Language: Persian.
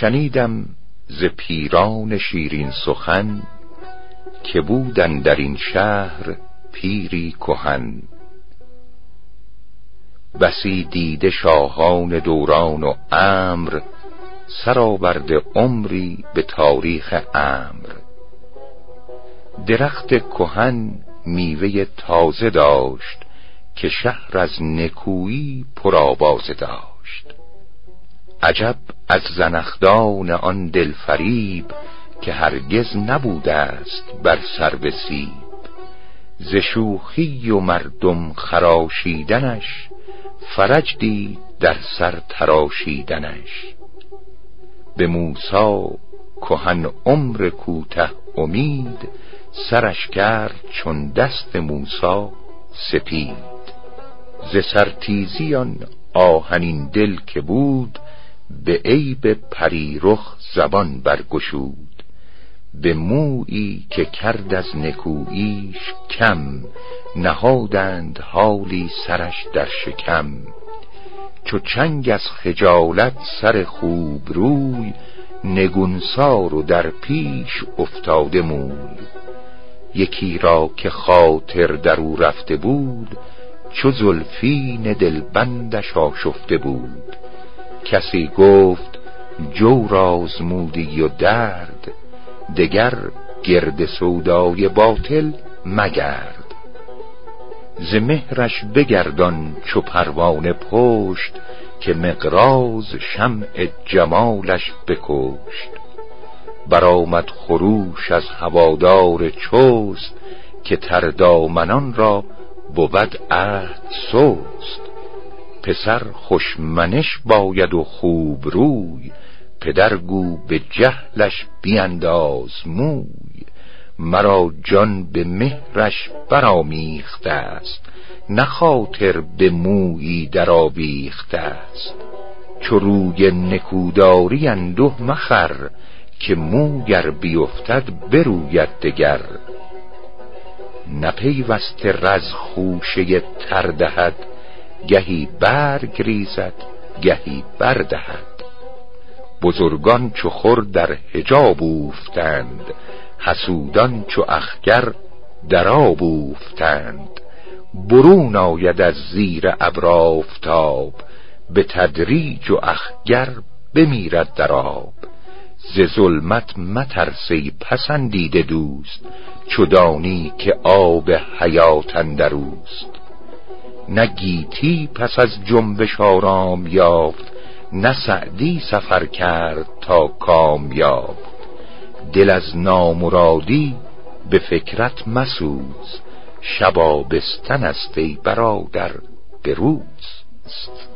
شنیدم ز پیران شیرین سخن که بودن در این شهر پیری کهن. بسی دیده شاهان دوران و امر سرآورده عمری به تاریخ امر. درخت کهن میوه تازه داشت که شهر از نکویی پرآوازه داشت. عجب از زنخدان آن دلفریب که هرگز نبوده است بر سر سیب. ز شوخی و مردم خراشیدنش فرج دید در سر تراشیدنش. به موسا کهن عمر کوته امید سرش کرد چون دست موسا سپید. ز سرتیزی آن آهنین دل که بود به عیب پریرخ زبان برگشود. به مویی که کرد از نکوییش کم نهادند حالی سرش در شکم. چو چنگ از خجالت سر خوب روی نگونسار و در پیش افتاده موی. یکی را که خاطر در او رفته بود چو زلفین دلبندش آشفته بود. کسی گفت جور آزمودی و درد دگر گرد سودای باطل مگرد. ز مهرش بگردان چو پروانه پشت که مقراز شمع جمالش بکشت. برآمد خروش از هوادار چست که تردامنان را بود عهد سست. پسر خوشمنش باید و خوب روی پدر گو به جهلش بینداز موی مرا جان به مهرش برآمیخته است نه خاطر به مویی در آویخته است. چو روی نکوداری انده مخر که موگر بیفتد بروید دگر. نپیوسته رز خوشه تردهد گهی برگ ریزد گهی بردهد. بزرگان چو خور در حجاب اوفتند حسودان چو اخگر در آب اوفتند. برون آید از زیر ابر آفتاب به تدریج و اخگر بمیرد در آب. ز ظلمت مترسی پسندیده دوست چو دانی که آب حیات اندروست نه گیتی پس از جنبش آرام یافت نه سعدی سفر کرد تا کامیاب. دل از نامرادی به فکرت مسوز. شبابستن است ای برادر به روز. است